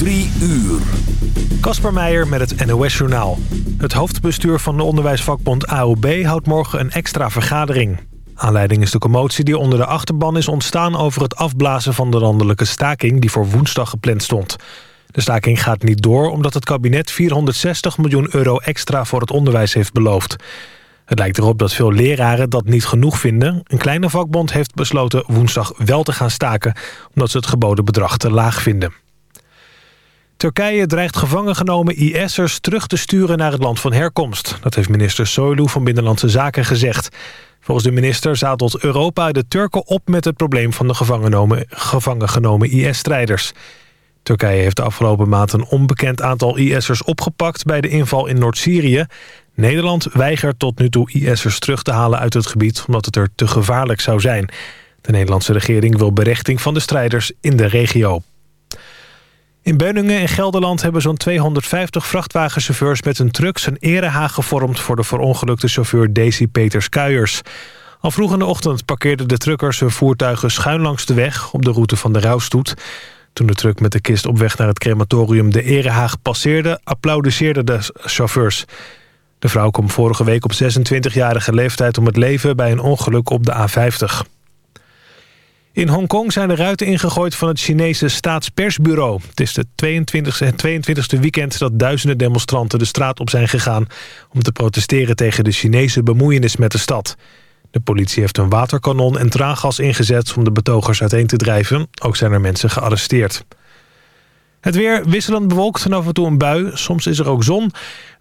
Drie uur. Kasper Meijer met het NOS-journaal. Het hoofdbestuur van de onderwijsvakbond AOB houdt morgen een extra vergadering. Aanleiding is de commotie die onder de achterban is ontstaan... over het afblazen van de landelijke staking die voor woensdag gepland stond. De staking gaat niet door omdat het kabinet 460 miljoen euro extra voor het onderwijs heeft beloofd. Het lijkt erop dat veel leraren dat niet genoeg vinden. Een kleine vakbond heeft besloten woensdag wel te gaan staken... omdat ze het geboden bedrag te laag vinden. Turkije dreigt gevangen genomen IS'ers terug te sturen naar het land van herkomst. Dat heeft minister Soylu van Binnenlandse Zaken gezegd. Volgens de minister zadelt Europa de Turken op met het probleem van de gevangen genomen IS-strijders. Turkije heeft de afgelopen maand een onbekend aantal IS'ers opgepakt bij de inval in Noord-Syrië. Nederland weigert tot nu toe IS'ers terug te halen uit het gebied omdat het er te gevaarlijk zou zijn. De Nederlandse regering wil berechting van de strijders in de regio. In Beuningen in Gelderland hebben zo'n 250 vrachtwagenchauffeurs met een truck zijn erehaag gevormd voor de verongelukte chauffeur Daisy Peters Kuijers. Al vroeg in de ochtend parkeerden de truckers hun voertuigen schuin langs de weg op de route van de rouwstoet. Toen de truck met de kist op weg naar het crematorium de erehaag passeerde, applaudisseerden de chauffeurs. De vrouw kwam vorige week op 26-jarige leeftijd om het leven bij een ongeluk op de A50. In Hongkong zijn de ruiten ingegooid van het Chinese staatspersbureau. Het is de 22e, het 22e weekend dat duizenden demonstranten de straat op zijn gegaan... om te protesteren tegen de Chinese bemoeienis met de stad. De politie heeft een waterkanon en traangas ingezet om de betogers uiteen te drijven. Ook zijn er mensen gearresteerd. Het weer wisselend bewolkt en af en toe een bui. Soms is er ook zon.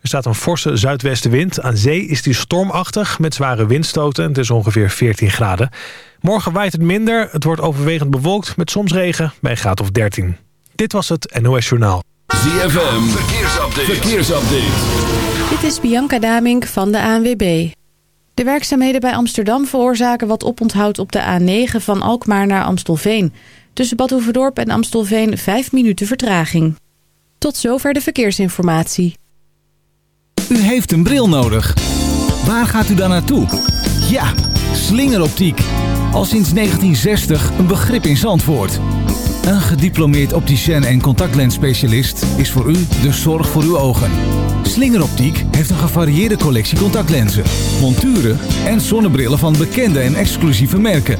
Er staat een forse zuidwestenwind. Aan zee is die stormachtig met zware windstoten. Het is ongeveer 14 graden. Morgen waait het minder. Het wordt overwegend bewolkt met soms regen bij een graad of 13. Dit was het NOS Journaal. ZFM, verkeersupdate. verkeersupdate. Dit is Bianca Damink van de ANWB. De werkzaamheden bij Amsterdam veroorzaken wat oponthoud op de A9 van Alkmaar naar Amstelveen. Tussen Bad Hoeverdorp en Amstelveen 5 minuten vertraging. Tot zover de verkeersinformatie. U heeft een bril nodig. Waar gaat u dan naartoe? Ja, slingeroptiek. Al sinds 1960 een begrip in Zandvoort. Een gediplomeerd opticien en contactlensspecialist is voor u de zorg voor uw ogen. Slingeroptiek heeft een gevarieerde collectie contactlenzen, monturen en zonnebrillen van bekende en exclusieve merken.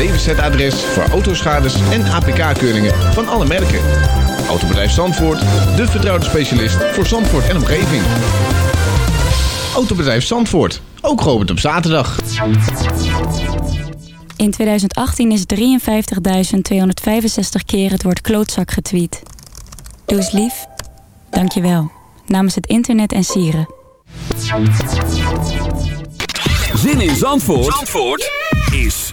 DWZ-adres voor autoschades en APK-keuringen van alle merken. Autobedrijf Zandvoort, de vertrouwde specialist voor Zandvoort en omgeving. Autobedrijf Zandvoort, ook geopend op zaterdag. In 2018 is 53.265 keer het woord klootzak getweet. Doe eens lief. Dank je wel. Namens het internet en sieren. Zin in Zandvoort, Zandvoort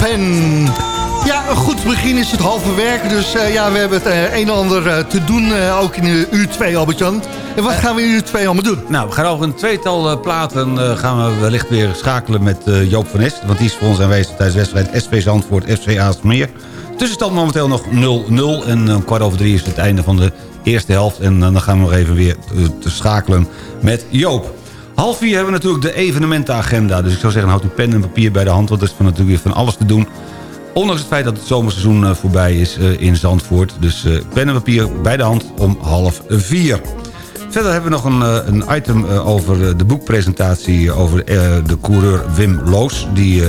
Chopin. Ja, een goed begin is het halve werk. Dus uh, ja, we hebben het uh, een en ander uh, te doen, ook in uur 2, Albert-Jan. En wat gaan we in uur 2 allemaal doen? Nou, we gaan over een tweetal platen gaan we wellicht weer schakelen met Joop van Est. Want die is voor ons aanwezig tijdens de wedstrijd SV Zandvoort, FC Aalsmeer. Tussenstand momenteel nog 0-0 en om kwart over drie is het einde van de eerste helft. En dan gaan we nog even weer te schakelen met Joop. Half vier hebben we natuurlijk de evenementenagenda. Dus ik zou zeggen, houd uw pen en papier bij de hand... want er is van natuurlijk weer van alles te doen. Ondanks het feit dat het zomerseizoen eh, voorbij is eh, in Zandvoort. Dus uh, pen en papier bij de hand om half vier. Verder hebben we nog een, een item over de boekpresentatie... over de coureur Wim Loos. Die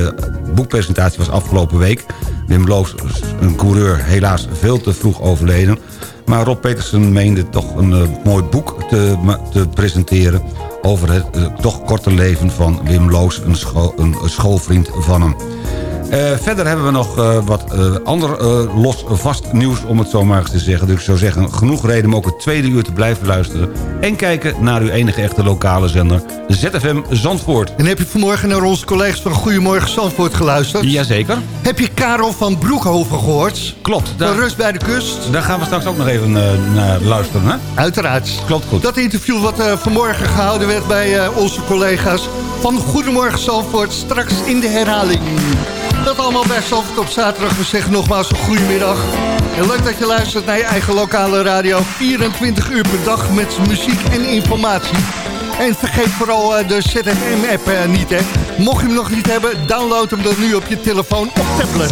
boekpresentatie was afgelopen week. Wim Loos, een coureur, helaas veel te vroeg overleden... Maar Rob Petersen meende toch een mooi boek te, te, presenteren... over het uh, toch korte leven van Wim Loos, een, een schoolvriend van hem. Uh, verder hebben we nog wat ander los vast nieuws, om het zo maar eens te zeggen. Dus ik zou zeggen, genoeg reden om ook het tweede uur te blijven luisteren... en kijken naar uw enige echte lokale zender, ZFM Zandvoort. En heb je vanmorgen naar onze collega's van Goedemorgen Zandvoort geluisterd? Jazeker. Heb je Karel van Broekhoven gehoord? Klopt. Daar, van Rust bij de Kust? Daar gaan we straks ook nog even naar luisteren, hè? Uiteraard. Klopt goed. Dat interview wat vanmorgen gehouden werd bij onze collega's van Goedemorgen Zandvoort... straks in de herhaling. Dat allemaal bij op zaterdag. We zeggen nogmaals een goedemiddag. En leuk dat je luistert naar je eigen lokale radio. 24 uur per dag met muziek en informatie. En vergeet vooral uh, de ZFM-app uh, niet, hè. Mocht je hem nog niet hebben, download hem dan nu op je telefoon of tablet.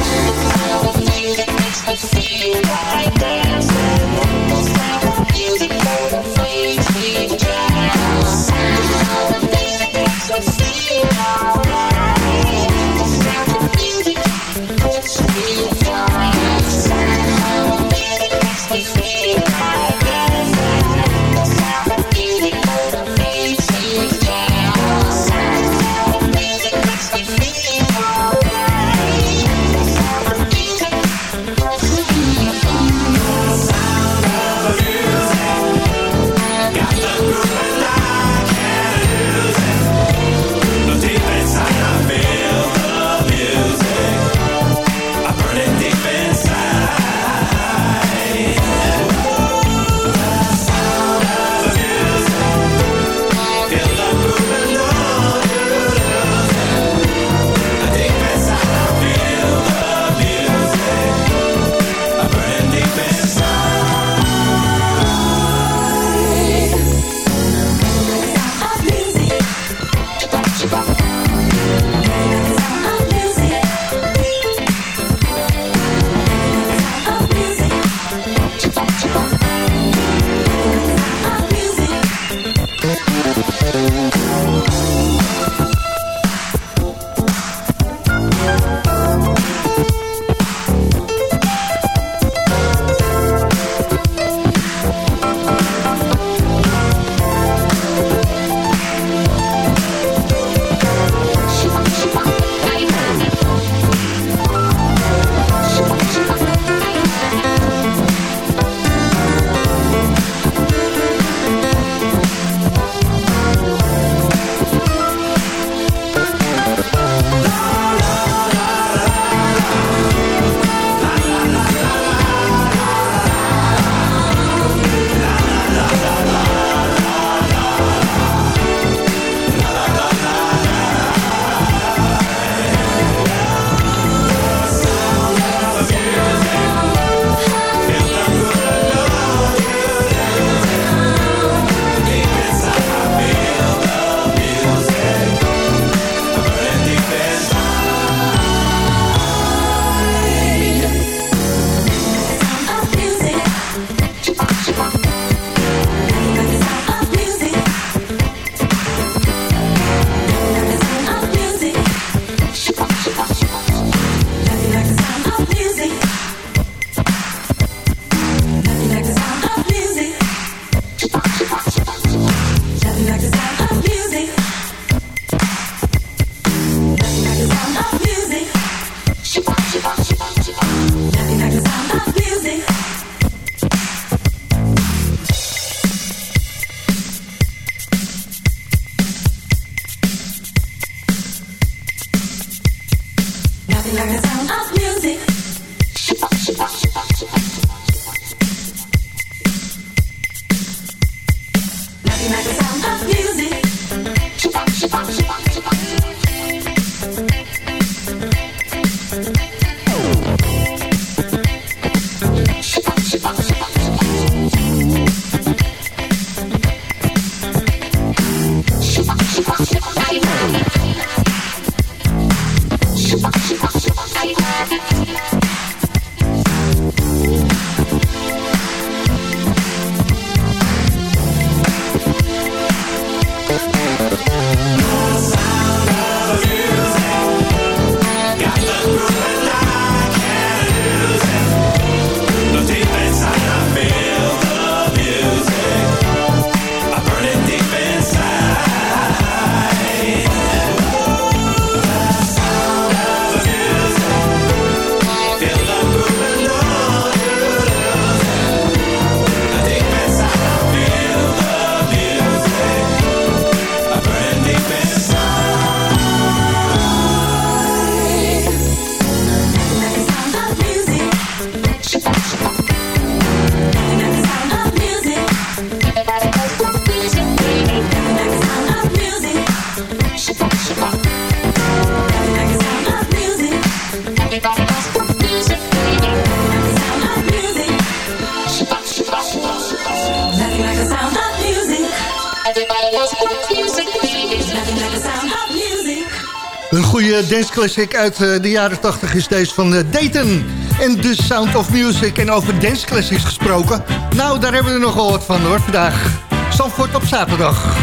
Goede danceclassic uit eh, de jaren 80 is deze van eh, Dayton. En The Sound of Music. En over danceclassics gesproken. Nou, daar hebben we er nogal wat van hoor, vandaag. Zandvoort op zaterdag.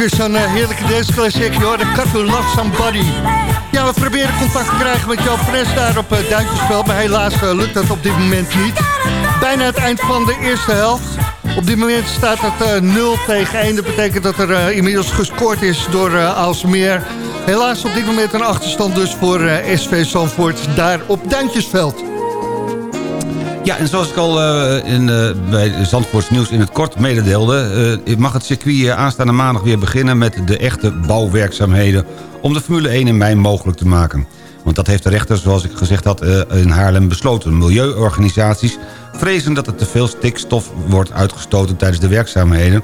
Weer zo'n uh, heerlijke danceclassic. Je hoorde to Love Somebody. Ja, we proberen contact te krijgen met Joop Fres daar op uh, Duintjesveld. Maar helaas uh, lukt dat op dit moment niet. Bijna het eind van de eerste helft. Op dit moment staat het 0 tegen 1. Dat betekent dat er inmiddels gescoord is door Aalsmeer. Helaas op dit moment een achterstand dus voor SV Zandvoort daar op Duintjesveld. Ja, en zoals ik al uh, in, uh, bij Zandvoorts Nieuws in het kort mededeelde... Uh, mag het circuit aanstaande maandag weer beginnen met de echte bouwwerkzaamheden... om de Formule 1 in mei mogelijk te maken. Want dat heeft de rechter, zoals ik gezegd had, in Haarlem besloten. Milieuorganisaties vrezen dat er te veel stikstof wordt uitgestoten tijdens de werkzaamheden...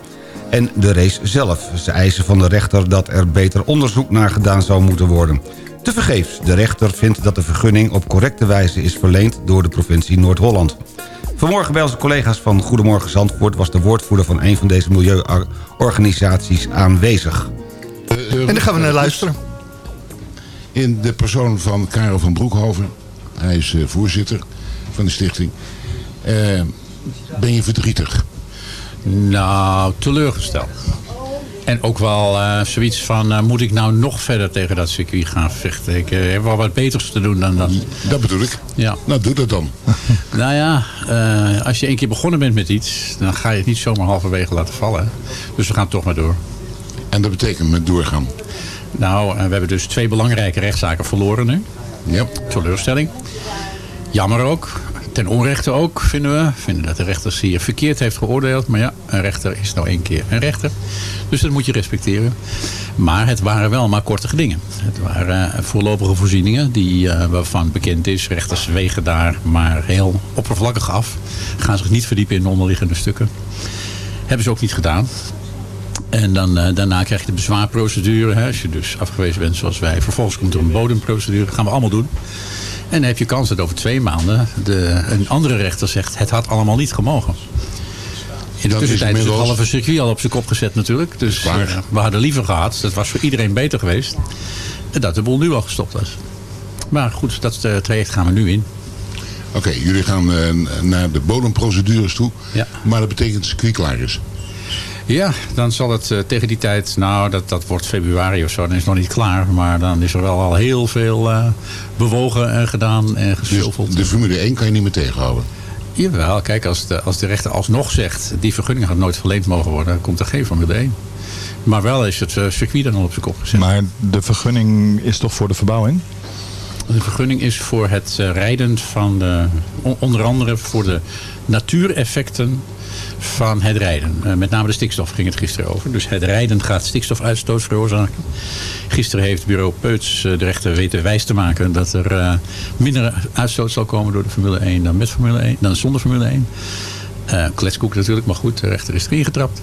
en de race zelf. Ze eisen van de rechter dat er beter onderzoek naar gedaan zou moeten worden... Te vergeefs. De rechter vindt dat de vergunning op correcte wijze is verleend door de provincie Noord-Holland. Vanmorgen bij onze collega's van Goedemorgen Zandvoort... was de woordvoerder van een van deze milieuorganisaties aanwezig. En dan gaan we naar luisteren. In de persoon van Karel van Broekhoven. Hij is uh, voorzitter van de stichting. Uh, ben je verdrietig? Nou, teleurgesteld. En ook wel uh, zoiets van, uh, moet ik nou nog verder tegen dat circuit gaan vechten? Ik uh, heb wel wat beters te doen dan dat. Dat bedoel ik. Ja. Nou, doe dat dan. nou ja, als je een keer begonnen bent met iets, dan ga je het niet zomaar halverwege laten vallen. Dus we gaan toch maar door. En dat betekent met doorgaan? Nou, we hebben dus twee belangrijke rechtszaken verloren nu. Ja. Teleurstelling. Jammer ook. Ten onrechte ook, vinden we. Vinden dat de rechter hier verkeerd heeft geoordeeld. Maar ja, een rechter is nou één keer een rechter. Dus dat moet je respecteren. Maar het waren wel maar korte gedingen. Het waren eh, voorlopige voorzieningen die, uh, waarvan bekend is. Rechters wegen daar maar heel oppervlakkig af. Gaan zich niet verdiepen in de onderliggende stukken. Hebben ze ook niet gedaan. En dan, uh, daarna krijg je de bezwaarprocedure. Hè, als je dus afgewezen bent zoals wij. Vervolgens komt er een bodemprocedure. Dat gaan we allemaal doen. En dan heb je kans dat over twee maanden de, een andere rechter zegt... het had allemaal niet gemogen. In de tussentijd is het halve circuit al op zijn kop gezet natuurlijk. Dus uh, we hadden liever gehad, dat was voor iedereen beter geweest... dat de boel nu al gestopt was. Maar goed, dat uh, traject gaan we nu in. Oké, okay, jullie gaan uh, naar de bodemprocedures toe. Ja. Maar dat betekent dat het circuit klaar is. Ja, dan zal het uh, tegen die tijd, nou dat, dat wordt februari of zo, dan is het nog niet klaar. Maar dan is er wel al heel veel uh, bewogen en gedaan en geschuffeld. Dus de Formule 1 kan je niet meer tegenhouden? Jawel, kijk, als de, als de rechter alsnog zegt, die vergunning gaat nooit verleend mogen worden, dan komt er geen Formule 1. Maar wel is het uh, circuit dan al op zijn kop gezet. Maar de vergunning is toch voor de verbouwing? De vergunning is voor het rijden van de, onder andere voor de natuureffecten van het rijden. Uh, met name de stikstof ging het gisteren over. Dus het rijden gaat stikstofuitstoot veroorzaken. Gisteren heeft bureau Peuts uh, de rechter weten wijs te maken... dat er uh, minder uitstoot zal komen door de Formule 1 dan, met Formule 1, dan zonder Formule 1. kletskoek natuurlijk, maar goed, de rechter is erin getrapt.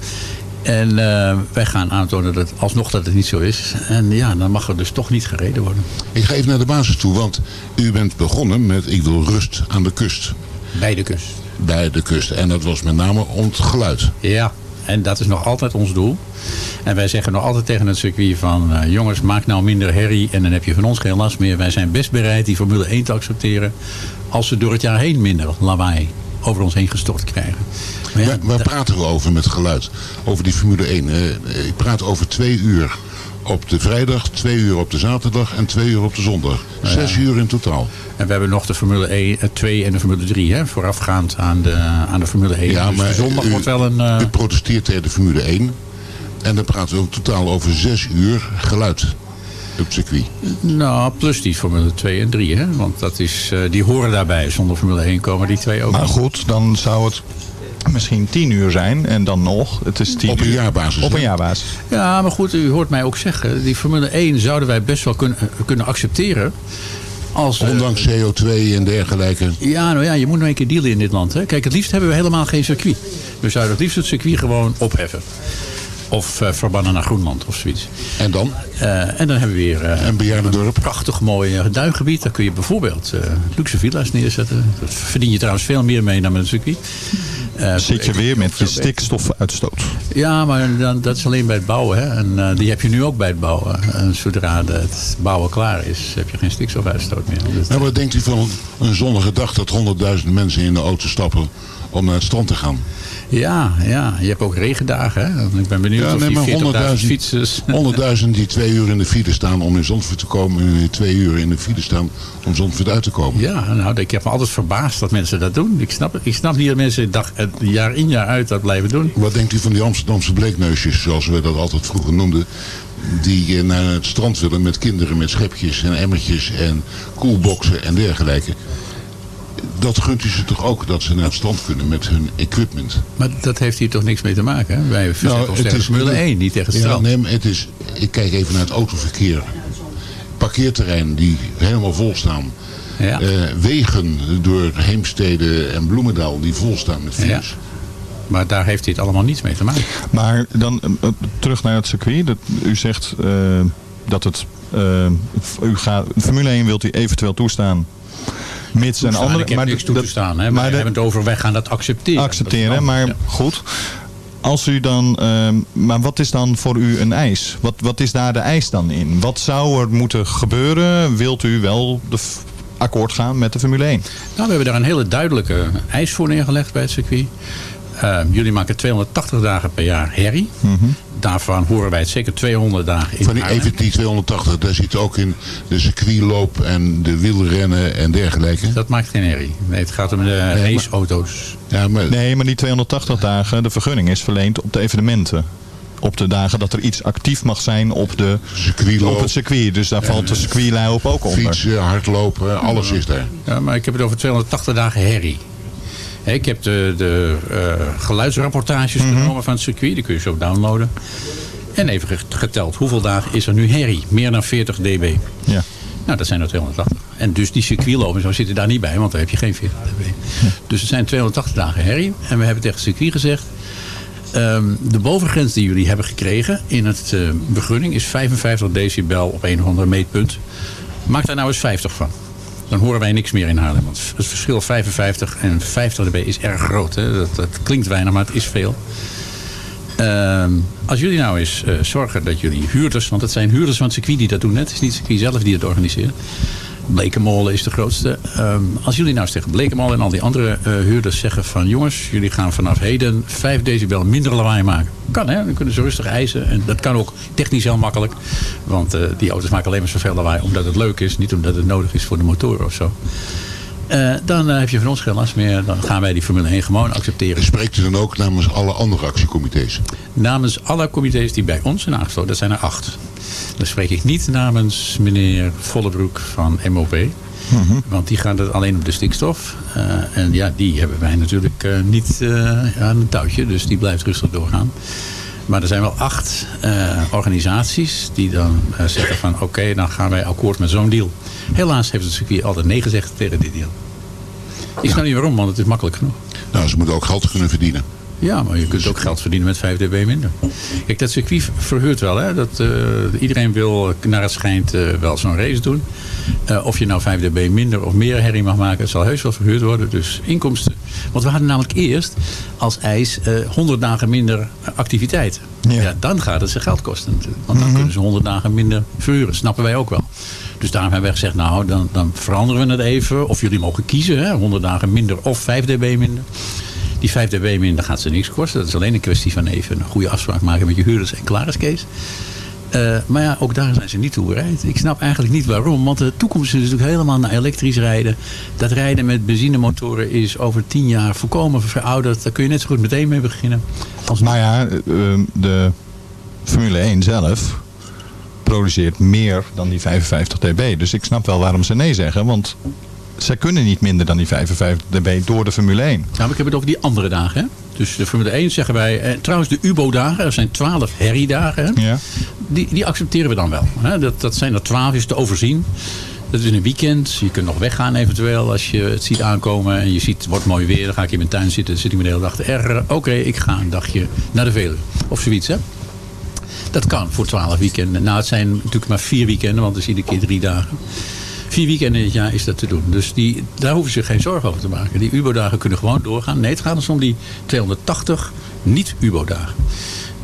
En wij gaan aantonen dat alsnog dat het niet zo is. En ja, dan mag er dus toch niet gereden worden. Ik ga even naar de basis toe, want u bent begonnen met ik wil rust aan de kust. Bij de kust bij de kust. En dat was met name om het geluid. Ja, en dat is nog altijd ons doel. En wij zeggen nog altijd tegen het circuit van... Uh, jongens, maak nou minder herrie en dan heb je van ons geen last meer. Wij zijn best bereid die Formule 1 te accepteren... als we door het jaar heen minder lawaai over ons heen gestort krijgen. Maar ja, waar, waar praten we over met geluid? Over die Formule 1. Uh, ik praat over twee uur op de vrijdag, twee uur op de zaterdag en twee uur op de zondag. Zes ja. uur in totaal. En we hebben nog de Formule 1, 2 en de Formule 3, hè, voorafgaand aan de, aan de Formule 1. Ja, dus maar de zondag u, wordt wel een... Uh... U protesteert tegen de Formule 1. En dan praten we ook totaal over zes uur geluid op circuit. Nou, plus die Formule 2 en 3, hè. Want dat is, uh, die horen daarbij. Zonder Formule 1 komen die twee ook Maar goed, dan zou het misschien tien uur zijn en dan nog. Het is tien op een uur. jaarbasis. Op een jaarbasis. Ja, maar goed, u hoort mij ook zeggen. Die Formule 1 zouden wij best wel kunnen, kunnen accepteren. Als, Ondanks uh, CO2 en dergelijke. Ja, nou ja, je moet nou een keer dealen in dit land. Hè. Kijk, het liefst hebben we helemaal geen circuit. We zouden het liefst het circuit gewoon opheffen. Of uh, verbannen naar Groenland of zoiets. En dan? Uh, en dan hebben we weer uh, een bejaardendorp. Prachtig mooi duingebied. Daar kun je bijvoorbeeld luxe villa's neerzetten. Daar verdien je trouwens veel meer mee dan met een circuit. Uh, Zit je weer met je stikstofuitstoot. Ja, maar dan, dat is alleen bij het bouwen. Hè? En uh, die heb je nu ook bij het bouwen. En zodra het bouwen klaar is, heb je geen stikstofuitstoot meer. Dus nou, wat denkt u van een zonnige dag dat honderdduizend mensen in de auto stappen om naar het strand te gaan? Ja, ja, je hebt ook regendagen. Hè? Ik ben benieuwd ja, of nee, die 40.000 100.000 fietsers... 100.000 die twee uur in de file staan om in Zandvoort te komen... en die twee uur in de file staan om Zandvoort uit te komen. Ja, nou, ik heb me altijd verbaasd dat mensen dat doen. Ik snap, ik snap niet dat mensen dag, jaar in jaar uit dat blijven doen. Wat denkt u van die Amsterdamse bleekneusjes, zoals we dat altijd vroeger noemden... die naar het strand willen met kinderen met schepjes en emmertjes en koelboxen en dergelijke dat gunt u ze toch ook dat ze naar het strand kunnen met hun equipment. Maar dat heeft hier toch niks mee te maken? Hè? Wij nou, ons tegen is, Formule 1, niet tegen het ja, strand. Nee, maar het is, ik kijk even naar het autoverkeer. Parkeerterreinen die helemaal vol staan. Ja. Uh, wegen door Heemstede en Bloemendaal die vol staan met files. Ja. Maar daar heeft dit allemaal niets mee te maken. Maar dan uh, terug naar het circuit. Dat, u zegt uh, dat het... u gaat, Formule 1 wilt u eventueel toestaan mits en andere. Ik heb maar niks toe te staan. Hè? Maar, we hebben het over, wij gaan dat accepteren. Accepteren, dat maar ja. goed. Als u dan, uh, maar wat is dan voor u een eis? Wat, wat is daar de eis dan in? Wat zou er moeten gebeuren? Wilt u wel de akkoord gaan met de Formule 1? Nou, we hebben daar een hele duidelijke eis voor neergelegd bij het circuit. Uh, jullie maken 280 dagen per jaar herrie. Mm -hmm. Daarvan horen wij het zeker 200 dagen in Van die, even die 280, daar zit ook in de circuitloop en de wielrennen en dergelijke. Dat maakt geen herrie. Nee, het gaat om de nee, raceauto's. Ja, maar... Nee, maar die 280 dagen, de vergunning is verleend op de evenementen. op de dagen dat er iets actief mag zijn op, de, Circuitloop. op het circuit. Dus daar valt de circuitloop ook onder. Fietsen, hardlopen, alles is daar. Ja, maar ik heb het over 280 dagen herrie. Ik heb de, de eh, geluidsrapportages genomen van het circuit. Die kun je zo downloaden. En even ge- geteld, hoeveel dagen is er nu herrie? Meer dan 40 dB. Ja. Nou, dat zijn er 280. En dus die circuitlopen zo zitten daar niet bij, want daar heb je geen 40 dB. Dus het zijn 280 dagen herrie. En we hebben tegen het circuit gezegd... ehm, de bovengrens die jullie hebben gekregen in het eh, begunning is 55 decibel op een of ander meetpunt. Maak daar nou eens 50 van. Dan horen wij niks meer in Haarlem. Want het verschil 55 en 50 dB is erg groot. Hè? Dat, dat klinkt weinig, maar het is veel. Ehm, als jullie nou eens eh, zorgen dat jullie huurders... want het zijn huurders van het circuit die dat doen. hè. Het is niet het circuit zelf die het organiseert. Blekenmolen is de grootste. Ehm, als jullie nou eens tegen en al die andere eh, huurders zeggen van... jongens, jullie gaan vanaf heden 5 decibel minder lawaai maken. Kan hè, dan kunnen ze rustig eisen. En dat kan ook technisch heel makkelijk. Want eh, die auto's maken alleen maar zoveel lawaai omdat het leuk is. Niet omdat het nodig is voor de motoren of zo. Eh, dan eh, heb je van ons geen last meer. Dan gaan wij die Formule 1 gewoon accepteren. Spreekt u dan ook namens alle andere actiecomité's? Namens alle comité's die bij ons zijn aangesloten, dat zijn er acht. Dan spreek ik niet namens meneer Vollebroek van MOV. Want die gaat het alleen op de stikstof. Eh, en ja, die hebben wij natuurlijk niet aan een touwtje. Dus die blijft rustig doorgaan. Maar er zijn wel acht organisaties die dan zeggen van... oké, dan gaan wij akkoord met zo'n deal. Helaas heeft het circuit altijd nee gezegd tegen dit deal. Ik snap niet waarom, want het is makkelijk genoeg. Nou, ze moeten ook geld kunnen verdienen. Ja, maar je kunt ook geld verdienen met 5 dB minder. Kijk, dat circuit verhuurt wel. Hè? Dat, eh, iedereen wil, naar het schijnt, eh, wel zo'n race doen. Eh, of je nou 5 dB minder of meer herrie mag maken, het zal heus wel verhuurd worden. Dus inkomsten. Want we hadden namelijk eerst als eis eh 100 dagen minder activiteiten. Ja. dan gaat het ze geld kosten. Want dan kunnen ze 100 dagen minder verhuren. Snappen wij ook wel. Dus daarom hebben wij gezegd, nou, dan, dan veranderen we het even. Of jullie mogen kiezen, hè? 100 dagen minder of 5 dB minder. Die 5 dB minder gaat ze niks kosten. Dat is alleen een kwestie van even een goede afspraak maken met je huurders en klaar is Kees. Eh, maar ja, ook daar zijn ze niet toe bereid. Ik snap eigenlijk niet waarom. Want de toekomst is natuurlijk helemaal naar elektrisch rijden. Dat rijden met benzinemotoren is over 10 jaar volkomen verouderd. Daar kun je net zo goed meteen mee beginnen. Als Nou ja, eh, de Formule 1 zelf produceert meer dan die 55 dB. Dus ik snap wel waarom ze nee zeggen. Want zij kunnen niet minder dan die 55 dB door de Formule 1. Nou, maar ik heb het over die andere dagen. Hè? Dus de Formule 1 zeggen wij... Eh, trouwens, de UBO-dagen, er zijn 12 herriedagen. Ja. Die, die accepteren we dan wel. Hè? Dat, dat zijn er 12, is te overzien. Dat is een weekend. Je kunt nog weggaan eventueel als je het ziet aankomen. En je ziet, het wordt mooi weer. Dan ga ik in mijn tuin zitten. Dan zit ik me de hele dag te ergeren. Oké, ik ga een dagje naar de Veluwe. Of zoiets, hè. Dat kan voor 12 weekenden. Nou, het zijn natuurlijk maar vier weekenden. Want het is iedere keer drie dagen. Vier weekenden in het jaar is dat te doen. Dus die, daar hoeven ze geen zorgen over te maken. Die UBO-dagen kunnen gewoon doorgaan. Nee, het gaat dus om die 280 niet-UBO-dagen.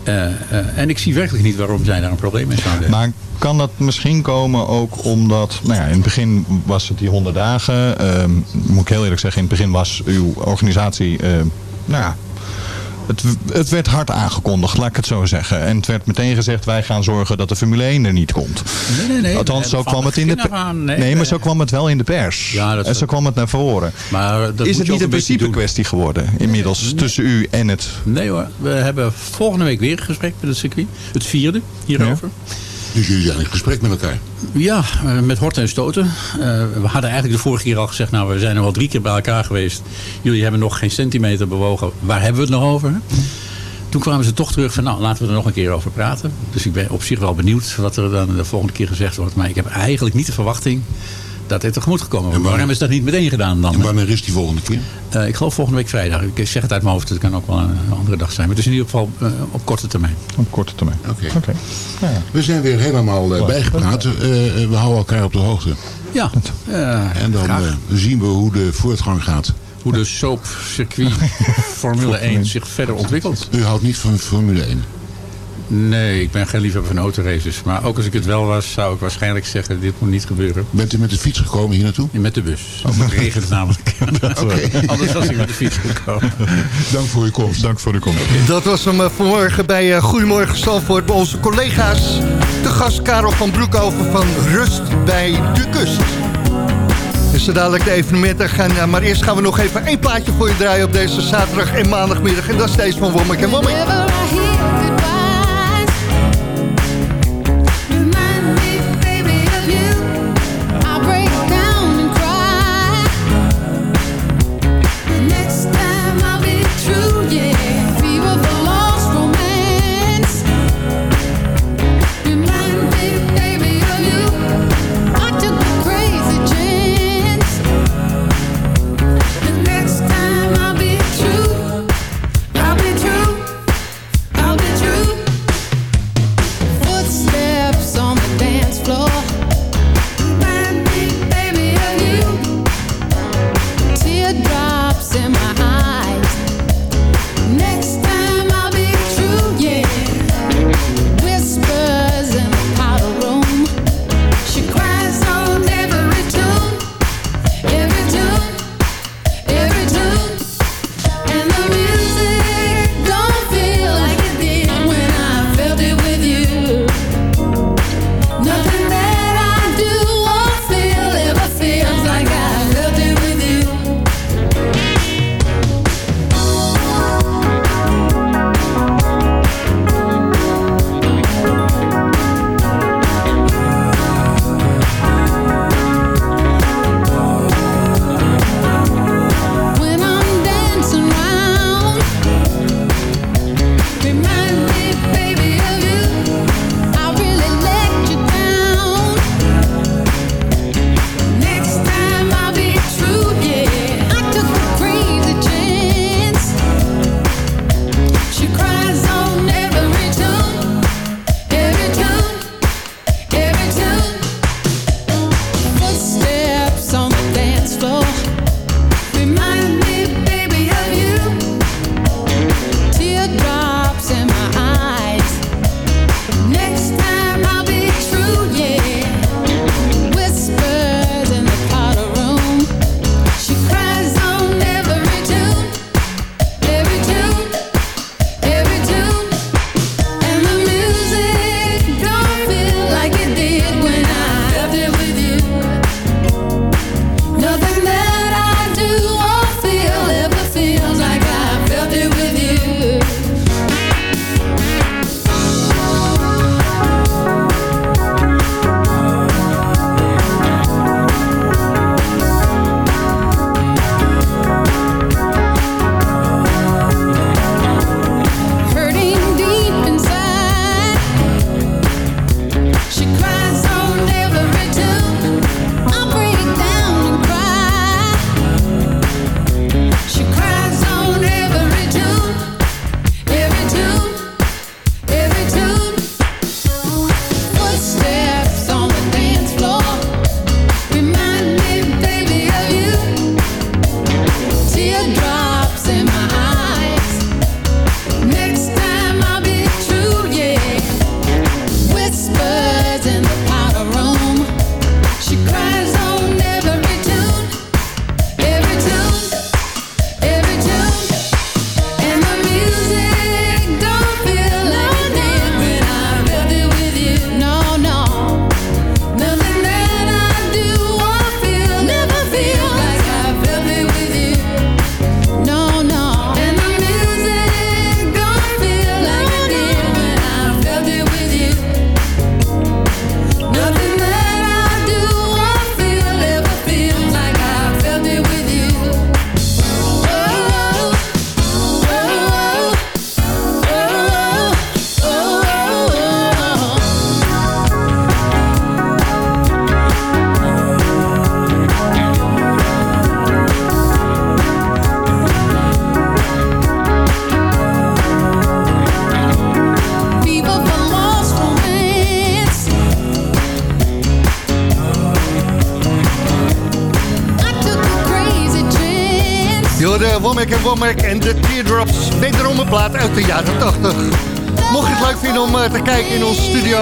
Eh, eh, en ik zie werkelijk niet waarom zij daar een probleem mee zouden hebben. Maar kan dat misschien komen ook omdat... Nou ja, in het begin was het die 100 dagen. Ehm, moet ik heel eerlijk zeggen, in het begin was uw organisatie... ehm, nou ja, het, het werd hard aangekondigd, laat ik het zo zeggen. En het werd meteen gezegd, wij gaan zorgen dat de Formule 1 er niet komt. Nee, nee, nee. Althans, zo kwam het in de pers. aan- Nee, nee, maar zo kwam het wel in de pers. Ja, dat en zo kwam het naar voren. Maar dat moet is het niet een principe kwestie geworden inmiddels tussen u en het... Nee hoor, we hebben volgende week weer een gesprek met het circuit. Het vierde hierover. Dus jullie zijn in gesprek met elkaar. Ja, eh, met horten en stoten. Eh, we hadden eigenlijk de vorige keer al gezegd... nou, we zijn er wel drie keer bij elkaar geweest. Jullie hebben nog geen centimeter bewogen. Waar hebben we het nog over? Toen kwamen ze toch terug van... nou, laten we er nog een keer over praten. Dus ik ben op zich wel benieuwd wat er dan de volgende keer gezegd wordt. Maar ik heb eigenlijk niet de verwachting dat dit tegemoet gekomen. Waarom is dat niet meteen gedaan dan? En wanneer is die volgende keer? Eh, ik geloof volgende week vrijdag. Ik zeg het uit mijn hoofd. Het kan ook wel een, andere dag zijn. Maar het is in ieder geval eh, op korte termijn. Op korte termijn. Oké. We zijn weer helemaal eh, bijgepraat. We houden elkaar op de hoogte. Ja. En dan zien we hoe de voortgang gaat. Hoe de soap circuit Formule 1 zich verder ontwikkelt. U houdt niet van Formule 1. Nee, ik ben geen liefhebber van autoraces. Maar ook als ik het wel was, zou ik waarschijnlijk zeggen... dit moet niet gebeuren. Bent u met de fiets gekomen hier naartoe? Met de bus. Ook het regent namelijk. Anders was ik met de fiets gekomen. Dank voor uw komst. Dank voor de komst. Dat was hem eh, vanmorgen bij eh, Goedemorgen Zalvoort bij onze collega's. De gast Karel van Broekhoven van Rust bij de Kust. Dus zo dadelijk de evenementen gaan. eh, maar eerst gaan we nog even één plaatje voor je draaien op deze zaterdag en maandagmiddag. En dat is deze van Womack en Womack.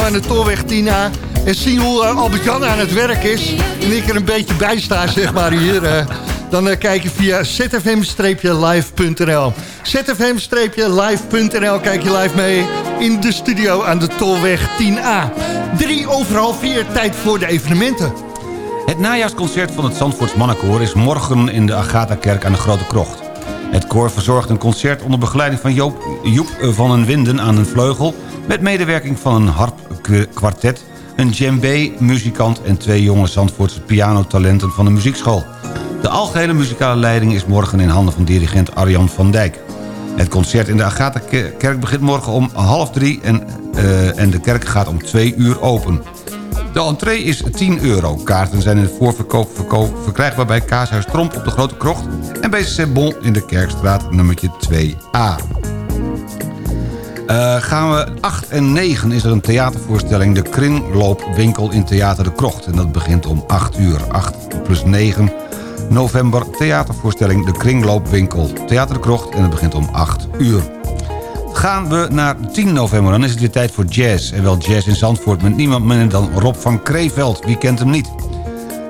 Aan de Tolweg Tina... en zien hoe Albert-Jan aan het werk is... en ik er een beetje bij sta, zeg maar, hier... dan kijk je via zfm-live.nl. zfm-live.nl kijk je live mee in de studio aan de Tolweg 10A. Drie overal vier, tijd voor de evenementen. Het najaarsconcert van het Zandvoorts Mannenkoor is morgen in de Agatha-kerk aan de Grote Krocht. Het koor verzorgt een concert onder begeleiding van Joop, Joep van den Winden aan een vleugel... met medewerking van een harpkwartet, een djembe-muzikant... en twee jonge Zandvoortse pianotalenten van de muziekschool. De algehele muzikale leiding is morgen in handen van dirigent Arjan van Dijk. Het concert in de Agatha-kerk begint morgen om half drie... En, uh, en de kerk gaat om twee uur open. De entree is 10 euro. Kaarten zijn in de voorverkoop verkrijgbaar bij Kaashuis Tromp op de Grote Krocht... en bij Sebon in de Kerkstraat nummertje 2A. Uh, gaan we 8 en 9 is er een theatervoorstelling... De Kringloopwinkel in Theater de Krocht. En dat begint om 8 uur. 8 plus 9 november theatervoorstelling De Kringloopwinkel. Theater de Krocht en het begint om 8 uur. Gaan we naar 10 november, dan is het weer tijd voor jazz. En wel jazz in Zandvoort met niemand minder dan Rob van Kreeveld. Wie kent hem niet?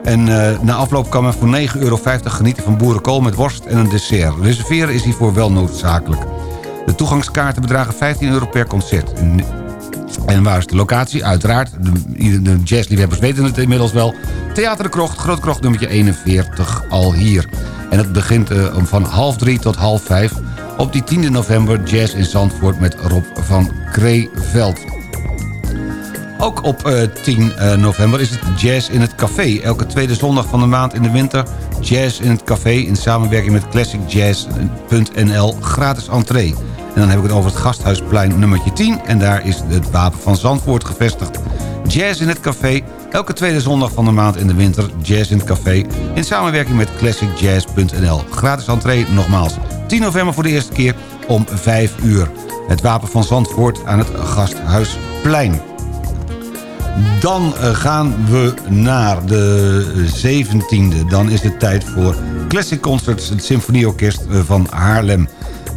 En uh, na afloop kan men voor 9,50 euro genieten van boerenkool met worst en een dessert. Reserveren is hiervoor wel noodzakelijk. De toegangskaarten bedragen 15 euro per concert. En waar is de locatie? Uiteraard, de, de jazzliefhebbers weten het inmiddels wel. Theater de Krocht, Groot Krocht nummertje 41, al hier. En het begint uh, van half drie tot half vijf. Op die 10 november Jazz in Zandvoort met Rob van Kreeveld. Ook op uh, 10 uh, november is het Jazz in het Café. Elke tweede zondag van de maand in de winter Jazz in het Café... in samenwerking met classicjazz.nl gratis entree. En dan heb ik het over het Gasthuisplein nummertje 10. En daar is het Wapen van Zandvoort gevestigd. Jazz in het Café. Elke tweede zondag van de maand in de winter. Jazz in het Café. In samenwerking met classicjazz.nl. Gratis entree nogmaals. 10 november voor de eerste keer om 5 uur. Het Wapen van Zandvoort aan het Gasthuisplein. Dan eh, gaan we naar de 17e. Dan is het tijd voor Classic Concerts, het Symfonieorkest eh, van Haarlem.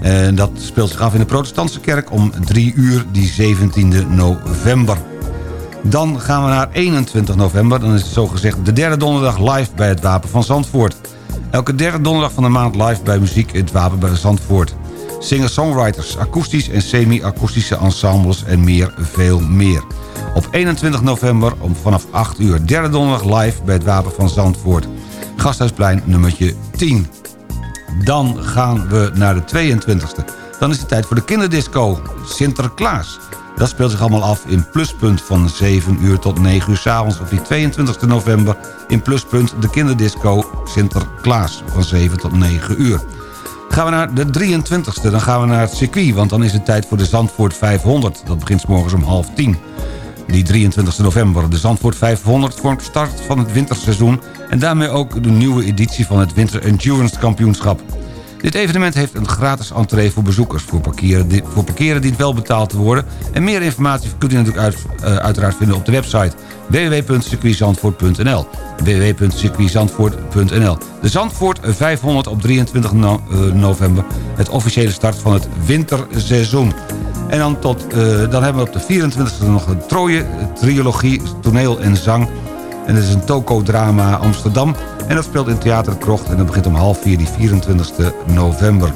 En dat speelt zich af in de protestantse kerk om 3 uur die 17e november. Dan gaan we naar 21 november. Dan is het zogezegd de derde donderdag live bij het Wapen van Zandvoort. Elke derde donderdag van de maand live bij muziek het Wapen bij Zandvoort. Singer-songwriters, akoestisch en semi-akoestische ensembles en meer, veel meer. Op 21 november om vanaf 8 uur. Derde donderdag live bij het Wapen van Zandvoort. Gasthuisplein nummertje 10. Dan gaan we naar de 22e. Dan is het tijd voor de kinderdisco. Sinterklaas. Dat speelt zich allemaal af in Pluspunt van 7 uur tot 9 uur s avonds op die 22 november in Pluspunt de kinderdisco Sinterklaas van 7 tot 9 uur. Gaan we naar de 23e, dan gaan we naar het circuit, want dan is het tijd voor de Zandvoort 500. Dat begint morgens om half 10. Die 23 november. De Zandvoort 500 vormt start van het winterseizoen... en daarmee ook de nieuwe editie van het Winter Endurance Kampioenschap. Dit evenement heeft een gratis entree voor bezoekers. Voor parkeren, voor parkeren dient wel betaald te worden. En meer informatie kunt u natuurlijk uit, uh, uiteraard vinden op de website www.circuitzandvoort.nl www.circuitzandvoort.nl De Zandvoort 500 op 23 no uh, november. Het officiële start van het winterseizoen. En dan, tot, uh, dan hebben we op de 24e nog een Troje, trilogie, toneel en zang. En dat is een toko-drama Amsterdam. En dat speelt in Theater Krocht en dat begint om half vier die 24 november.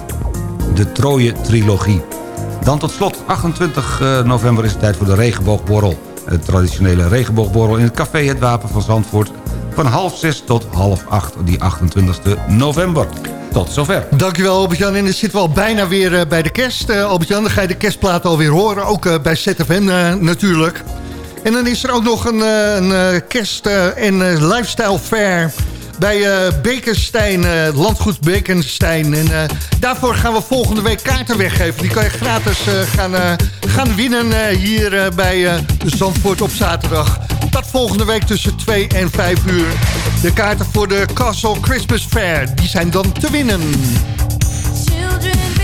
De Troje-trilogie. Dan tot slot, 28 uh, november is het tijd voor de regenboogborrel. Het traditionele regenboogborrel in het café Het Wapen van Zandvoort... van half zes tot half acht, die 28 november. Tot zover. Dankjewel Albert-Jan. En dan zitten we al bijna weer uh, bij de kerst. Uh, Albert-Jan, dan ga je de kerstplaat alweer horen. Ook uh, bij ZFM natuurlijk. En dan is er ook nog een, een kerst- en lifestyle fair bij uh, Bekenstein, uh, landgoed Bekenstein. En uh, daarvoor gaan we volgende week kaarten weggeven. Die kan je gratis gaan, gaan winnen hier bij Zandvoort op zaterdag. Dat volgende week tussen 2 en 5 uur. De kaarten voor de Castle Christmas Fair, die zijn dan te winnen. Children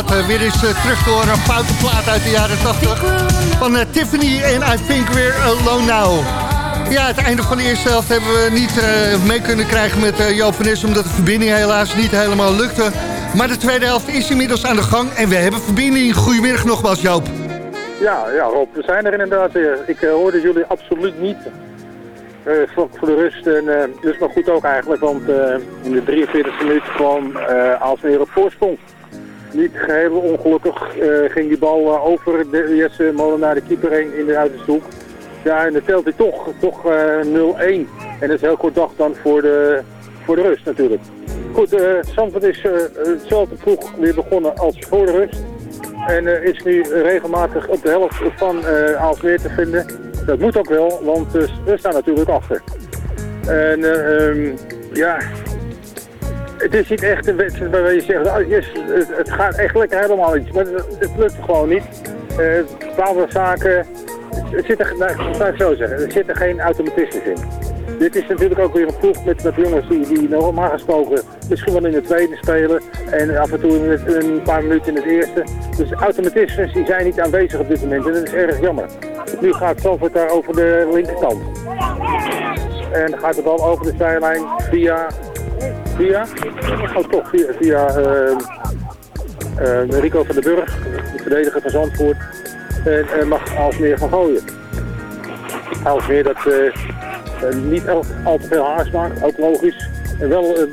uh, weer eens uh, terug te horen. Een foute plaat uit de jaren 80 van uh, Tiffany en I Think We're Alone Now. Ja, het einde van de eerste helft hebben we niet mee kunnen krijgen met Joop van omdat de verbinding helaas niet helemaal lukte. Maar de tweede helft is inmiddels aan de gang en we hebben verbinding. Goedemiddag nogmaals, Joop. Ja, ja Rob, we zijn er inderdaad weer. Ik hoorde jullie absoluut niet voor, de rust. En uh, dus maar goed ook eigenlijk, want in de 43e minuut kwam Aalsmeer op voorsprong. Niet geheel ongelukkig ging die bal over de Jesse Molenaar, de keeper heen in de uiterstoek. Ja, en dan telt hij toch, toch 0-1. En dat is heel kort dag dan voor de, voor de rust natuurlijk. Goed, uh, Zandvoort is hetzelfde vroeg weer begonnen als voor de rust. En is nu regelmatig op de helft van uh, Aalsmeer te vinden. Dat moet ook wel, want we staan natuurlijk achter. En um, ja, het is niet echt een wedstrijd waar je zegt, oh het, het, gaat echt lekker helemaal iets. Maar het, het lukt gewoon niet. Uh, bepaalde zaken, het zit er, nou, ik het zo zeggen, er zitten geen automatismes in. Dit is natuurlijk ook weer een ploeg met, met jongens die, die normaal gesproken misschien wel in de tweede spelen. En af en toe in een paar minuten in het eerste. Dus automatismes die zijn niet aanwezig op dit moment en dat is erg jammer. Nu gaat Zandvoort daar over de linkerkant. En gaat de bal over de zijlijn via... Via? Oh toch, via, uh, uh, Rico van den Burg, de verdediger van Zandvoort. En uh, mag Alsmeer gaan gooien. Alsmeer dat niet al, al, te veel haast maakt, ook logisch. En wel een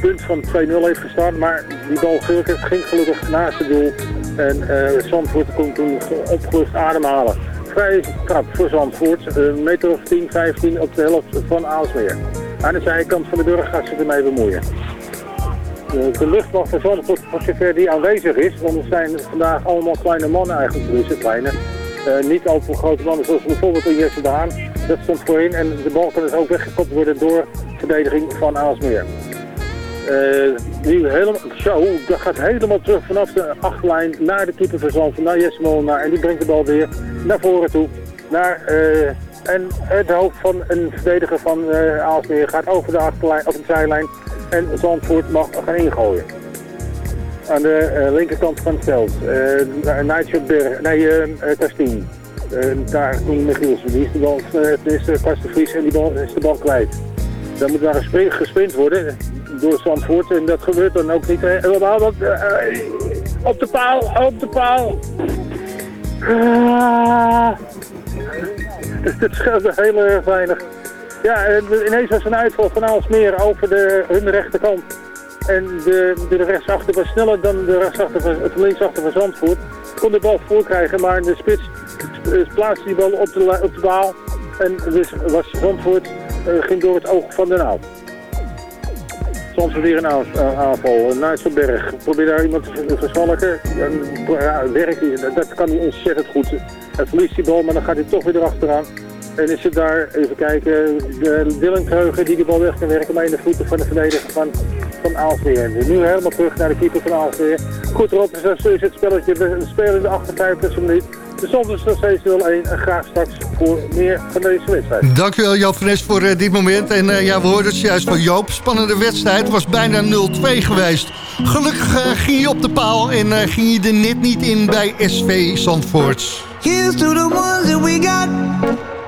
punt van 2-0 heeft gestaan, maar die bal ging gelukkig naast het doel. En Zandvoort kon toen opgelucht ademhalen. Vrij trap voor Zandvoort, een meter of 10, 15 op de helft van Aalsmeer. Aan de zijkant van de burg gaat ze ermee bemoeien. De, de van Zandvoort, voor zover die aanwezig is, want er zijn vandaag allemaal kleine mannen eigenlijk, dus kleine. Uh, niet al te grote mannen zoals bijvoorbeeld Jesse de. Dat stond voorin en de bal kan dus ook weggekopt worden door verdediging van Aalsmeer. Uh, nu helemaal, zo, dat gaat helemaal terug vanaf de achterlijn naar de keeper van Zandvoort, naar Jesse Molenaar. En die brengt de bal weer naar voren toe. Naar, uh, en het hoofd van een verdediger van uh, gaat over de achterlijn, op de zijlijn. En Zandvoort mag gaan ingooien. Aan de linkerkant van het veld. Uh, Nigel Berg, nee, uh, Kastien. daar Koen Michielsen, die is de bal, tenminste Karsten Vries en die bal, is de bal kwijt. Dan moet daar gesprint worden door Zandvoort. En dat gebeurt dan ook niet op de paal, op de paal. Ah. Het scheelt heel erg weinig. Ja, ineens was een uitval van Aalsmeer over de, hun rechterkant. En de, de rechtsachter was sneller dan de rechtsachter van, het linksachter van Zandvoort. Kon de bal voorkrijgen, maar de spits plaatste die bal op de, op de baal. En dus was Zandvoort, uh, ging door het oog van de naald. Soms weer een aanval. Nijtselberg. Probeer daar iemand te verzwalken. Ja, werkt dat kan hij ontzettend goed. Hij verliest die bal, maar dan gaat hij toch weer erachteraan. En is het daar, even kijken, de Dylan die de bal weg kan werken, maar in de voeten van de verdediger van, van Aalsmeer. Nu helemaal terug naar de keeper van Aalsmeer. Goed erop, dus is het spelletje. We spelen in de 58e minuut. De stand is nog steeds 0-1 en graag straks voor meer van deze wedstrijd. Dankjewel Joop van Nes voor uh, dit moment. En uh, ja, we hoorden het juist van Joop. Spannende wedstrijd, was bijna 0-2 geweest. Gelukkig uh, ging je op de paal en ging je er net niet in bij SV Zandvoort. Here's to the ones that we got.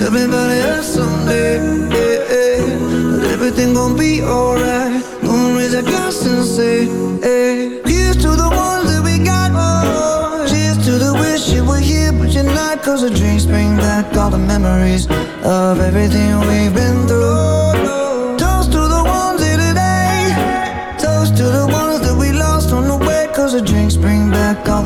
everybody hurts someday. Yeah, yeah. But everything gon' be alright. Gonna raise a glass and say, hey, here's to the ones that we got. Oh, cheers to the wish you were here, but you're not. Cause the drinks bring back all the memories of everything we've been through. Toast to the ones here today. Toast to the ones that we lost on the way. Cause the drinks bring back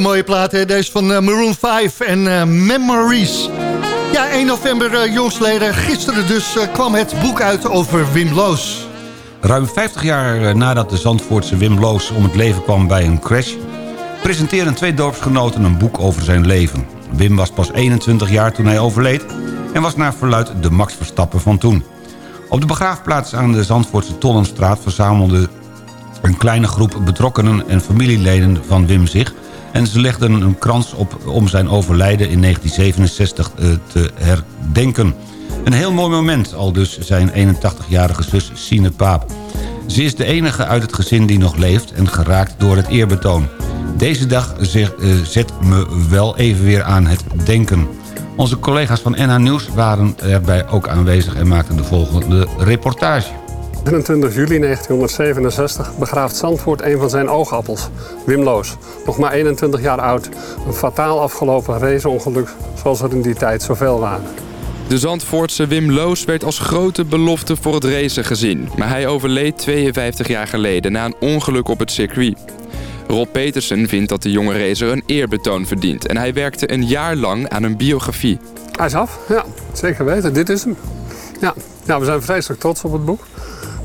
mooie plaat, hè? Deze van uh, Maroon 5 en uh, Memories. Ja, 1 november uh, jongsleden. Gisteren dus kwam het boek uit over Wim Loos. Ruim 50 jaar nadat de Zandvoortse Wim Loos om het leven kwam bij een crash... presenteren twee dorpsgenoten een boek over zijn leven. Wim was pas 21 jaar toen hij overleed... en was naar verluid de Max Verstappen van toen. Op de begraafplaats aan de Zandvoortse Tollenstraat... verzamelde een kleine groep betrokkenen en familieleden van Wim zich en ze legden een krans op om zijn overlijden in 1967 te herdenken. Een heel mooi moment, al dus zijn 81-jarige zus Sine Paap. Ze is de enige uit het gezin die nog leeft en geraakt door het eerbetoon. Deze dag zet me wel even weer aan het denken. Onze collega's van NH Nieuws waren erbij ook aanwezig en maakten de volgende reportage. 21 juli 1967 begraaft Zandvoort een van zijn oogappels, Wim Loos. Nog maar 21 jaar oud. Een fataal afgelopen raceongeluk zoals er in die tijd zoveel waren. De Zandvoortse Wim Loos werd als grote belofte voor het racen gezien. Maar hij overleed 52 jaar geleden na een ongeluk op het circuit. Rob Petersen vindt dat de jonge racer een eerbetoon verdient. En hij werkte een jaar lang aan een biografie. Hij is af, ja, zeker weten. Dit is hem. Ja, ja we zijn vreselijk trots op het boek.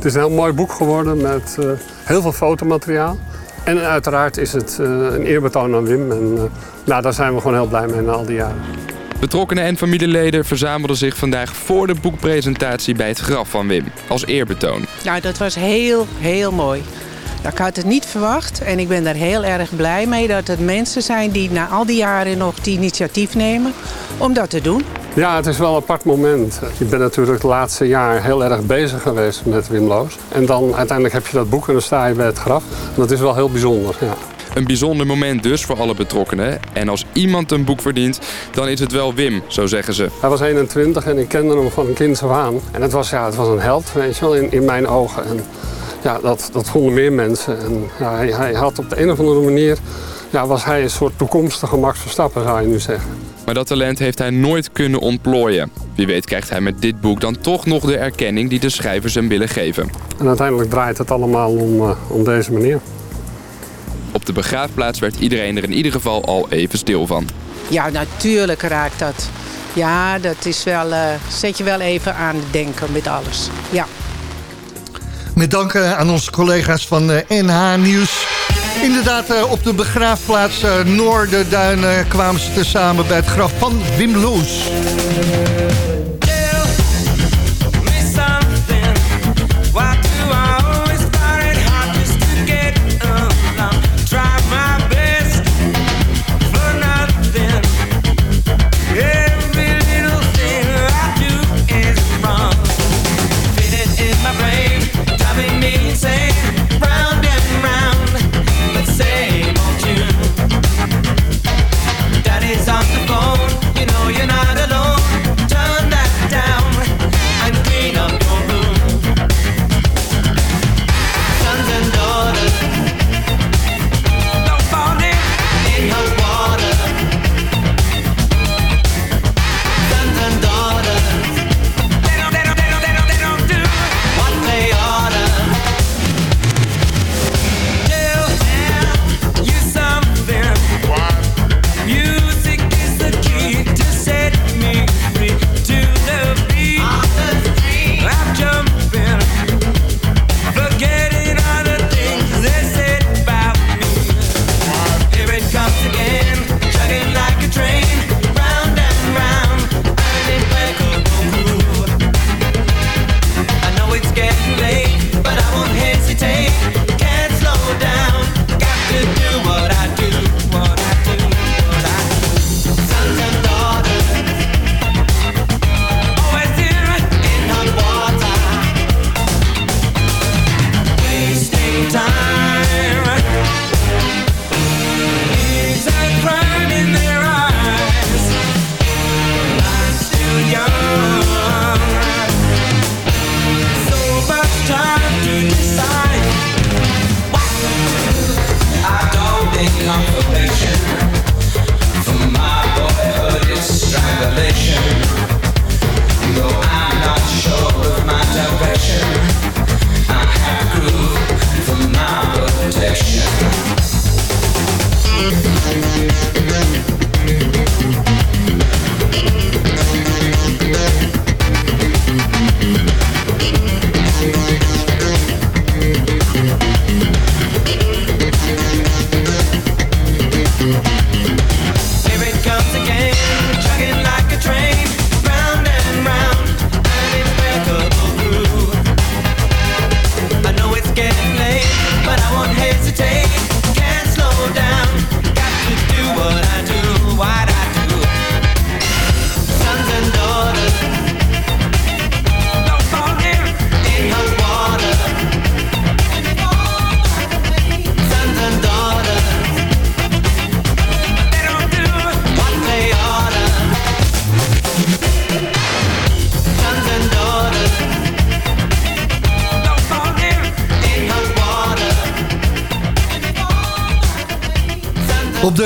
Het is een heel mooi boek geworden met uh, heel veel fotomateriaal. En uiteraard is het uh, een eerbetoon aan Wim. En uh, nou, daar zijn we gewoon heel blij mee na al die jaren. Betrokkenen en familieleden verzamelden zich vandaag voor de boekpresentatie bij het graf van Wim. Als eerbetoon. Nou, dat was heel, heel mooi. Ik had het niet verwacht en ik ben daar heel erg blij mee dat het mensen zijn die na al die jaren nog het initiatief nemen om dat te doen. Ja, het is wel een apart moment. Ik ben natuurlijk het laatste jaar heel erg bezig geweest met Wim Loos. En dan uiteindelijk heb je dat boek en dan sta je bij het graf. Dat is wel heel bijzonder, ja. Een bijzonder moment dus voor alle betrokkenen. En als iemand een boek verdient, dan is het wel Wim, zo zeggen ze. Hij was 21 en ik kende hem van een kind af aan. En het was, ja, het was een held, weet je wel, in, in mijn ogen. En ja, dat, dat vonden meer mensen. En ja, hij, hij had op de een of andere manier... Ja, was hij een soort toekomstige Max Verstappen, zou je nu zeggen. Maar dat talent heeft hij nooit kunnen ontplooien. Wie weet krijgt hij met dit boek dan toch nog de erkenning die de schrijvers hem willen geven. En uiteindelijk draait het allemaal om, uh, om deze manier. Op de begraafplaats werd iedereen er in ieder geval al even stil van. Ja, natuurlijk raakt dat. Ja, dat is wel, uh, zet je wel even aan het denken met alles. Ja. Met dank aan onze collega's van NH Nieuws. Inderdaad, uh, op de begraafplaats uh, Noorderduinen kwamen ze tezamen bij het graf van Wim Loos.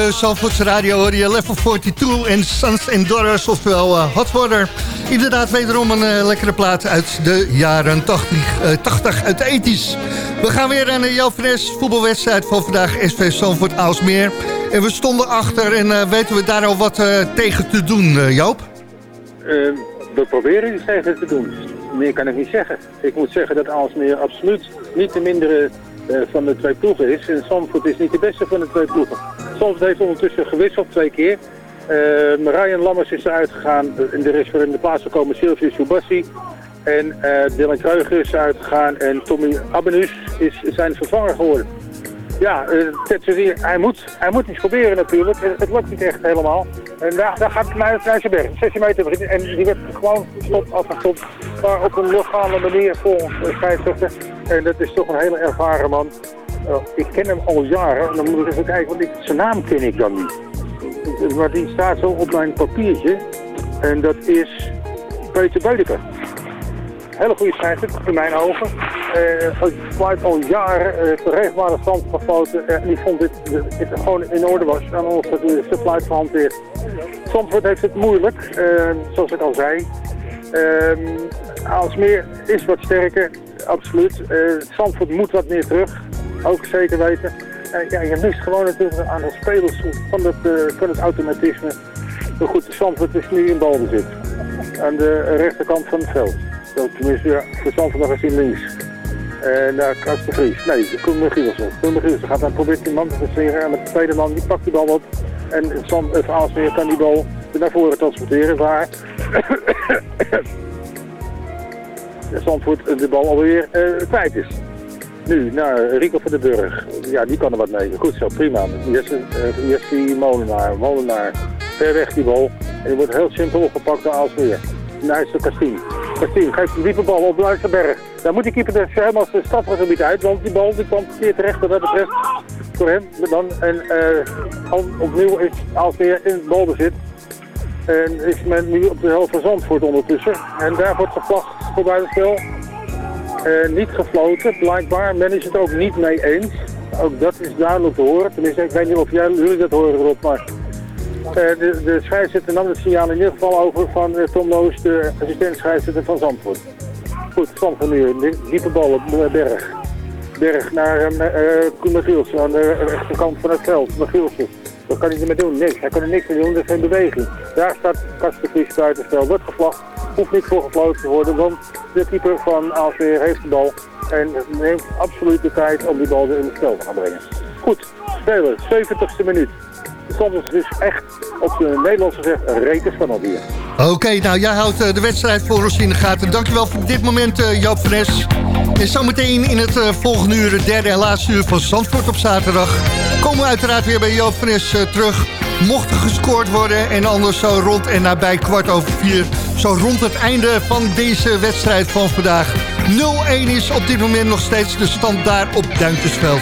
De radio hoor je Level 42 en Sons and Daughters, oftewel uh, Hot Water. Inderdaad, wederom een uh, lekkere plaat uit de jaren 80, uh, 80 uit de ethisch. We gaan weer aan de Jovenes voetbalwedstrijd van vandaag, SV Zandvoort Aalsmeer. En we stonden achter en weten we daar al wat tegen te doen, Joop? we proberen iets tegen te doen. Meer kan ik niet zeggen. Ik moet zeggen dat Aalsmeer absoluut niet de mindere van de twee ploegen is. En Zandvoort is niet de beste van de twee ploegen. Zandvoort heeft ondertussen gewisseld twee keer. Uh, Ryan Lammers is eruit gegaan er is in de plaats gekomen Silvius Subassi. En uh, Dylan Kreuger is uitgegaan en Tommy Abenus is zijn vervanger geworden. Ja, uh, hij, moet, hij moet iets proberen natuurlijk. Het, lukt niet echt helemaal. En daar, daar gaat hij naar zijn berg. 16 meter. En die werd gewoon gestopt, afgestopt. Maar op een legale manier volgens scheidsrechter. En dat is toch een hele ervaren man. Uh, ik ken hem al jaren. Dan moet ik even kijken, want ik, zijn naam ken ik dan niet. Maar die staat zo op mijn papiertje. En dat is Peter Beudeker. Hele goede scheidsrechter in mijn ogen. Uh, fluit al jaren, uh, regelmatig stand gefloten. en die vond dit, dit gewoon in orde was. En ons dat de fluit gehanteerd. Zandvoort heeft het moeilijk, zoals ik al zei. Aalsmeer is wat sterker, absoluut. Zandvoort moet wat meer terug ook zeker weten. Ja, je mist gewoon natuurlijk aan de spelers van het, uh, van het automatisme. Maar goed, Zandvoort is nu in balbezit. Aan de rechterkant van het veld. Zo, tenminste, ja, voor Zandvoort nog eens in links. En daar uh, Kast de Vries. Nee, Koen Michielsen. Koen Michielsen gaat dan proberen die man te verseren. En met de tweede man, die pakt die bal op. En uh, Aalsmeer kan die bal naar voren transporteren. Waar Zandvoort de bal alweer uh, kwijt is. Nu naar Rico van den Burg. Ja, die kan er wat mee. Goed zo, prima. Jesse, uh, Jesse Molenaar. Molenaar. Ver weg die bal. En die wordt heel simpel opgepakt door Aalsmeer. Naar is de Kastien. Kastien geeft een diepe bal op Luisterberg. Daar moet die keeper dus helemaal het strafgebied uit. Want die bal die kwam verkeerd terecht. Dat betreft voor hem. Dan, en uh, opnieuw is Aalsmeer in het balbezit. En is men nu op de helft van Zandvoort ondertussen. En daar wordt gevlacht voor buitenspel. Uh, niet gefloten, blijkbaar. Men is het ook niet mee eens. Ook dat is duidelijk te horen. Tenminste, ik weet niet of jullie dat horen erop, maar... Uh, de, de scheidsrechter nam het signaal in ieder geval over van uh, Tom Loos, de assistent van Zandvoort. Goed, Zandvoort nu, diepe bal op Berg. Berg naar uh, Magielsen aan de rechterkant van het veld. Magielsen, wat kan hij ermee doen? Niks, hij kan er niks mee doen, er is geen beweging. Daar staat Kastenvries buitenspel, wordt gevlacht hoeft niet voor gefloten te worden, want de keeper van Aalsmeer heeft de bal en neemt absoluut de tijd om die bal weer in het spel te gaan brengen. Goed, spelen, 70ste minuut. De is dus echt op de Nederlandse zeg rekens van hier. Oké, nou jij houdt uh, de wedstrijd voor ons in de gaten. Dankjewel voor dit moment uh, Joop van. En zometeen in het uh, volgende uur, het derde en laatste uur van Zandvoort op zaterdag... komen we uiteraard weer bij Joop van terug mocht er gescoord worden. En anders zo rond en nabij kwart over vier. Zo rond het einde van deze wedstrijd van vandaag. 0-1 is op dit moment nog steeds de stand daar op Duintjesveld.